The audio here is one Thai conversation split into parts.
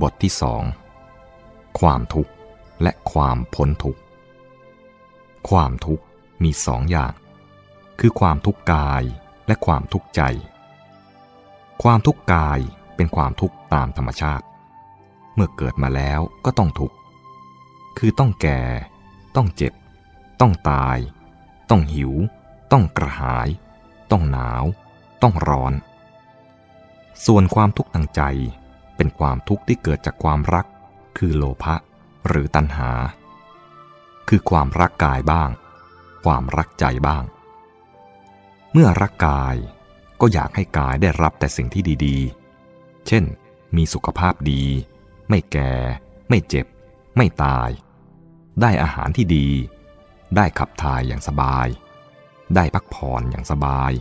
บทที่สองความทุกข์และความพ้นทุกข์ ความทุกข์มีสองอย่าง คือความทุกข์กายและความทุกข์ใจ ความทุกข์กายเป็นความทุกข์ตามธรรมชาติ เมื่อเกิดมาแล้วก็ต้องทุกข์ คือต้องแก่ ต้องเจ็บ ต้องตาย ต้องหิว ต้องกระหาย ต้องหนาว ต้องร้อน ส่วนความทุกข์ทางใจ เป็นความทุกข์ที่เกิดจากความรัก คือโลภะหรือตัณหา คือความรักกายบ้าง ความรักใจบ้าง เมื่อรักกายก็อยากให้กายได้รับแต่สิ่งที่ดีๆ เช่น มีสุขภาพดี ไม่แก่ ไม่เจ็บ ไม่ตาย ได้อาหารที่ดี ได้ขับถ่ายอย่างสบาย ได้พักผ่อนอย่างสบาย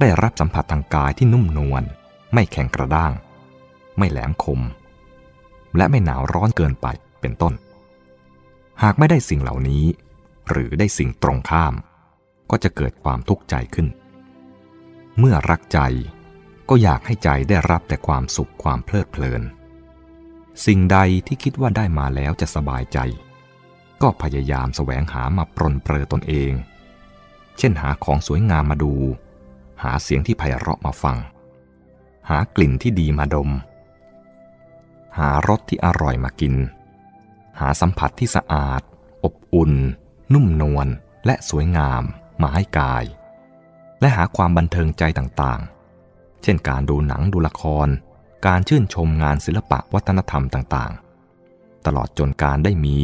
ได้รับสัมผัสทางกายที่นุ่มนวล ไม่แข็งกระด้าง ไม่แหลมคม และไม่หนาวร้อนเกินไปเป็นต้น หากไม่ได้สิ่งเหล่านี้ หรือได้สิ่งตรงข้าม ก็จะเกิดความทุกข์ใจขึ้น เมื่อรักใจก็อยากให้ใจได้รับแต่ความสุขความเพลิดเพลิน สิ่งใดที่คิดว่าได้มาแล้วจะสบายใจ ก็พยายามแสวงหามาปรนเปรอตนเอง เช่นหาของสวยงามมาดู หาเสียงที่ไพเราะมาฟัง หากลิ่นที่ดีมาดมารสที่อร่อยมากิน หาสัมผัสที่สะอาด อบอุ่น นุ่มนวลและสวยงามมาให้กาย และหาความบันเทิงใจต่างๆ เช่นการดูหนังดูละคร การชื่นชมงานศิลปะวัฒนธรรมต่างๆ ตลอดจนการได้มี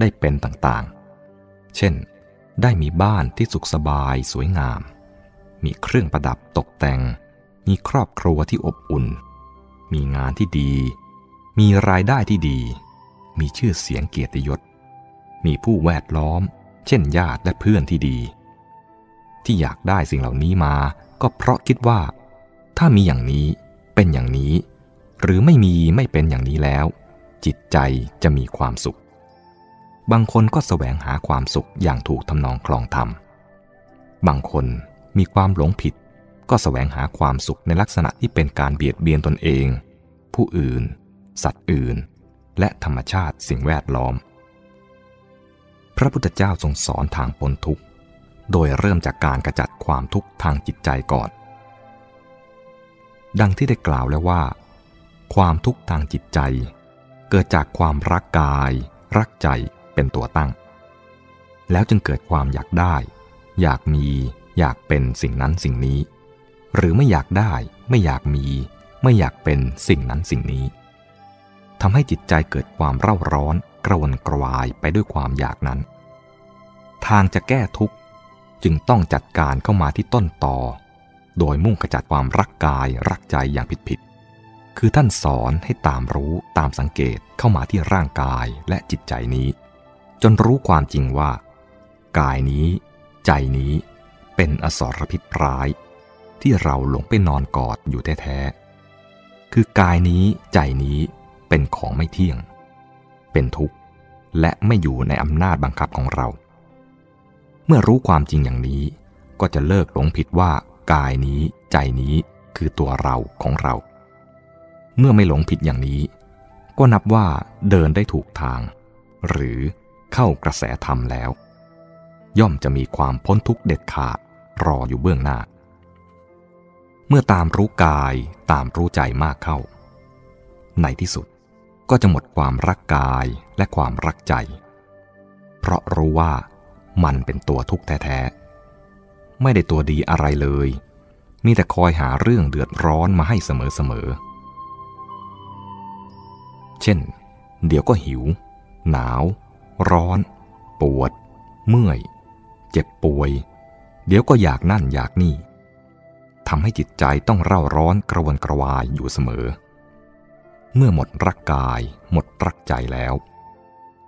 ได้เป็นต่างๆ เช่น ได้มีบ้านที่สุขสบายสวยงาม มีเครื่องประดับตกแต่ง มีครอบครัวที่อบอุ่น มีงานที่ดี มีรายได้ที่ดี มีชื่อเสียงเกียรติยศ มีผู้แวดล้อม เช่นญาติและเพื่อนที่ดี ที่อยากได้สิ่งเหล่านี้มา ก็เพราะคิดว่า ถ้ามีอย่างนี้เป็นอย่างนี้ หรือไม่มีไม่เป็นอย่างนี้แล้ว จิตใจจะมีความสุข บางคนก็แสวงหาความสุขอย่างถูกทำนองคลองธรรม บางคนมีความหลงผิด ก็แสวงหาความสุขในลักษณะที่เป็นการเบียดเบียนตนเอง ผู้อื่น สัตว์อื่น และธรรมชาติสิ่งแวดล้อม พระพุทธเจ้าทรงสอนทางพ้นทุกข์ โดยเริ่มจากการกระจัดความทุกข์ทางจิตใจก่อน ดังที่ได้กล่าวแล้วว่า ความทุกข์ทางจิตใจ เกิดจากความรักกาย รักใจเป็นตัวตั้ง แล้วจึงเกิดความอยากได้ อยากมี อยากเป็นสิ่งนั้นสิ่งนี้ หรือไม่อยากได้ ไม่อยากมี ไม่อยากเป็นสิ่งนั้นสิ่งนี้ ทำให้จิตใจเกิดความเร่าร้อนกระวนกระวายไปด้วยความอยากนั้น ทางจะแก้ทุกข์จึงต้องจัดการเข้ามาที่ต้นต่อ โดยมุ่งขจัดความรักกายรักใจอย่างผิดๆ คือท่านสอนให้ตามรู้ตามสังเกตเข้ามาที่ร่างกายและจิตใจนี้ จนรู้ความจริงว่า กายนี้ ใจนี้เป็นอสรพิษร้าย ที่เราหลงไปนอนกอดอยู่แท้ๆ คือกายนี้ใจนี้ เป็นของไม่เที่ยง เป็นทุกข์ และไม่อยู่ในอำนาจบังคับของเรา เมื่อรู้ความจริงอย่างนี้ ก็จะเลิกหลงผิดว่ากายนี้ใจนี้คือตัวเราของเรา เมื่อไม่หลงผิดอย่างนี้ ก็นับว่าเดินได้ถูกทาง หรือเข้ากระแสธรรมแล้ว ย่อมจะมีความพ้นทุกข์เด็ดขาดรออยู่เบื้องหน้า เมื่อตามรู้กายตามรู้ใจมากเข้า ในที่สุด ก็จะหมดความรักกายและความรักใจ เพราะรู้ว่ามันเป็นตัวทุกข์แท้ๆ ไม่ได้ตัวดีอะไรเลย มีแต่คอยหาเรื่องเดือดร้อนมาให้เสมอๆ เช่น เดี๋ยวก็หิว หนาว ร้อน ปวด เมื่อย เจ็บป่วย เดี๋ยวก็อยากนั่นอยากนี่ทำให้จิตใจต้องเร่าร้อนกระวนกระวายอยู่เสมอ เมื่อหมดรักกาย หมดรักใจแล้ว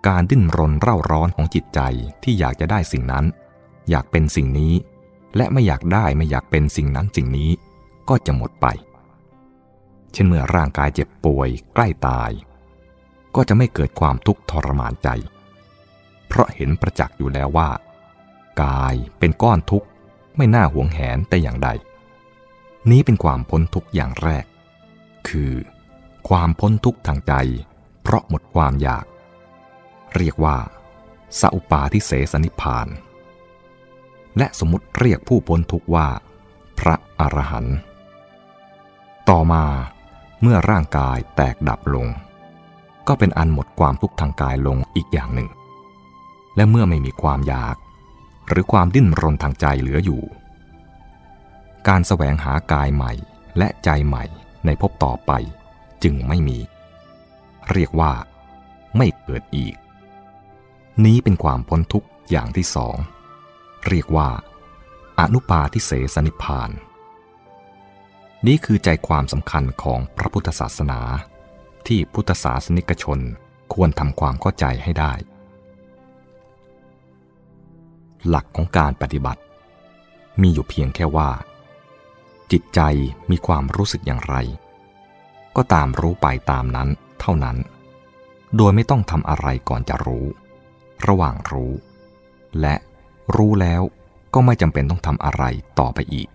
การดิ้นรนเร่าร้อนของจิตใจที่อยากจะได้สิ่งนั้น อยากเป็นสิ่งนี้ และไม่อยากได้ไม่อยากเป็นสิ่งนั้นสิ่งนี้ ก็จะหมดไป เช่นเมื่อร่างกายเจ็บป่วยใกล้ตาย ก็จะไม่เกิดความทุกข์ทรมานใจ เพราะเห็นประจักษ์อยู่แล้วว่า กายเป็นก้อนทุกข์ไม่น่าหวงแหนแต่อย่างใด นี้เป็นความพ้นทุกข์อย่างแรก คือ ความพ้นทุกข์ทางใจ เพราะหมดความอยาก เรียกว่าสัพปาทิเสสนิพาน และสมมติเรียกผู้พ้นทุกข์ว่า พระอรหันต์ต่อมาเมื่อร่างกายแตกดับลง ก็เป็นอันหมดความทุกข์ทางกายลงอีกอย่างหนึ่ง และเมื่อไม่มีความอยาก หรือความดิ้นรนทางใจเหลืออยู่ การแสวงหากายใหม่และใจใหม่ในภพต่อไป จึงไม่มี เรียกว่า ไม่เกิดอีก นี้เป็นความพ้นทุกข์อย่างที่สอง เรียกว่า อนุปาทิเสสนิพาน นี้คือใจความสำคัญของพระพุทธศาสนา ที่พุทธศาสนิกชนควรทำความเข้าใจให้ได้ หลักของการปฏิบัติ มีอยู่เพียงแค่ว่า จิตใจมีความรู้สึกอย่างไร ก็ตามรู้ไปตามนั้นเท่านั้น โดยไม่ต้องทำอะไรก่อนจะรู้ ระหว่างรู้ และรู้แล้วก็ไม่จำเป็นต้องทำอะไรต่อไปอีก